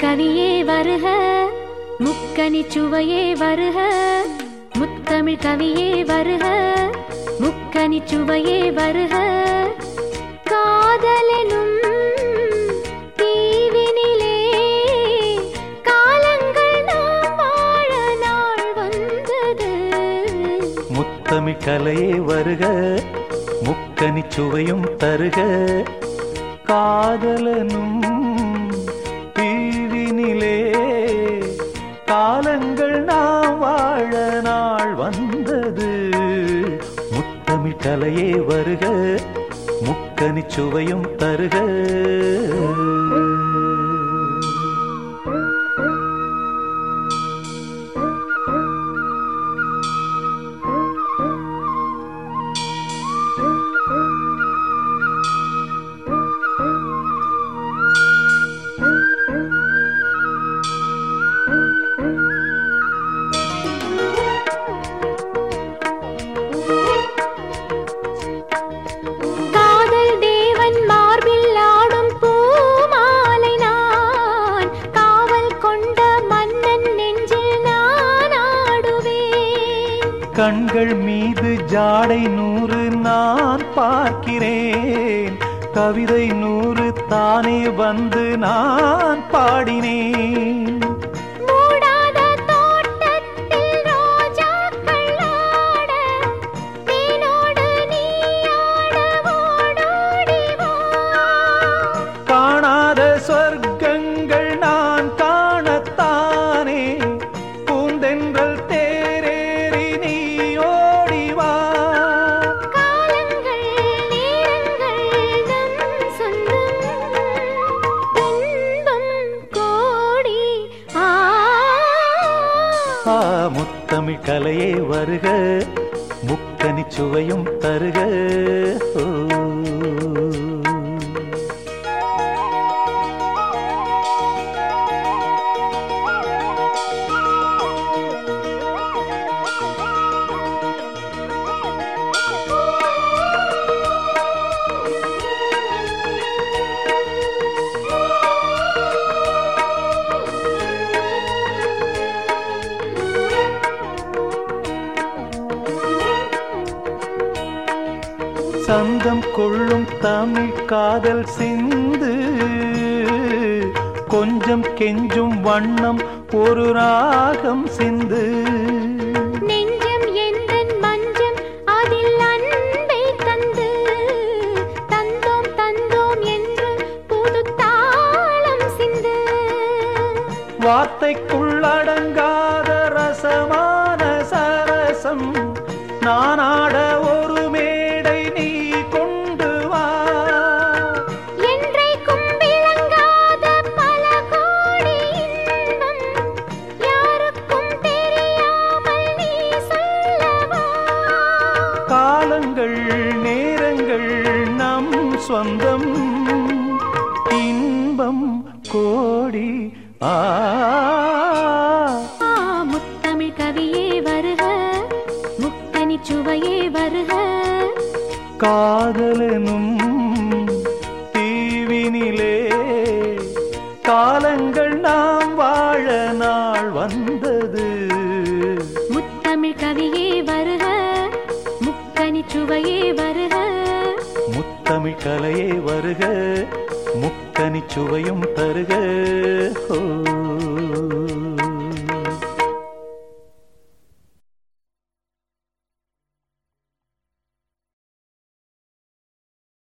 கவியே வருக முக்கனி சுவையே வருக முத்தமிழ் கவியே வருக முக்கனி சுவையே வருக. காதலெனும் தீவினிலே காலங்கள் நாம் வாழ நாள் வந்தது. முத்தமிழ் கலையே வருக முக்கனி சுவையும் தருக. காதலனும் காலங்கள் நாம் வாழ நாள் வந்தது. முத்தமிழ் கலையே வருக முக்கனி சுவையும் தருக. கண்கள் மீது ஜாடை நூறு நான் பார்க்கிறேன். கவிதை நூறு தானே வந்து நான் பாடினேன். முத்தமிழ் கலையே வருக முக்கனி சுவையும் தருக ஓ. சந்தம் கொள்ளும் தமிழ் காதல் சிந்து கொஞ்சம் கெஞ்சும் வண்ணம் ஒரு ராகம் தந்தோம் தந்தோம் சிந்து. வார்த்தைக்குள்ளடங்காத ரசமான சரசம் நானாட கோடி. ஆ. முத்தமிழ் கவியே வருக. முத்தனி சுவையே வருக. காதலனும் தீவினிலே காலங்கள் நாம் வாழ நாள் வந்தது. முத்தமிழ் கவியே வருக. முக்கனி சுவையே வருக. முத்தமிழ் கலையே வருக. முக்கனி சுவையும் தருக. ஓ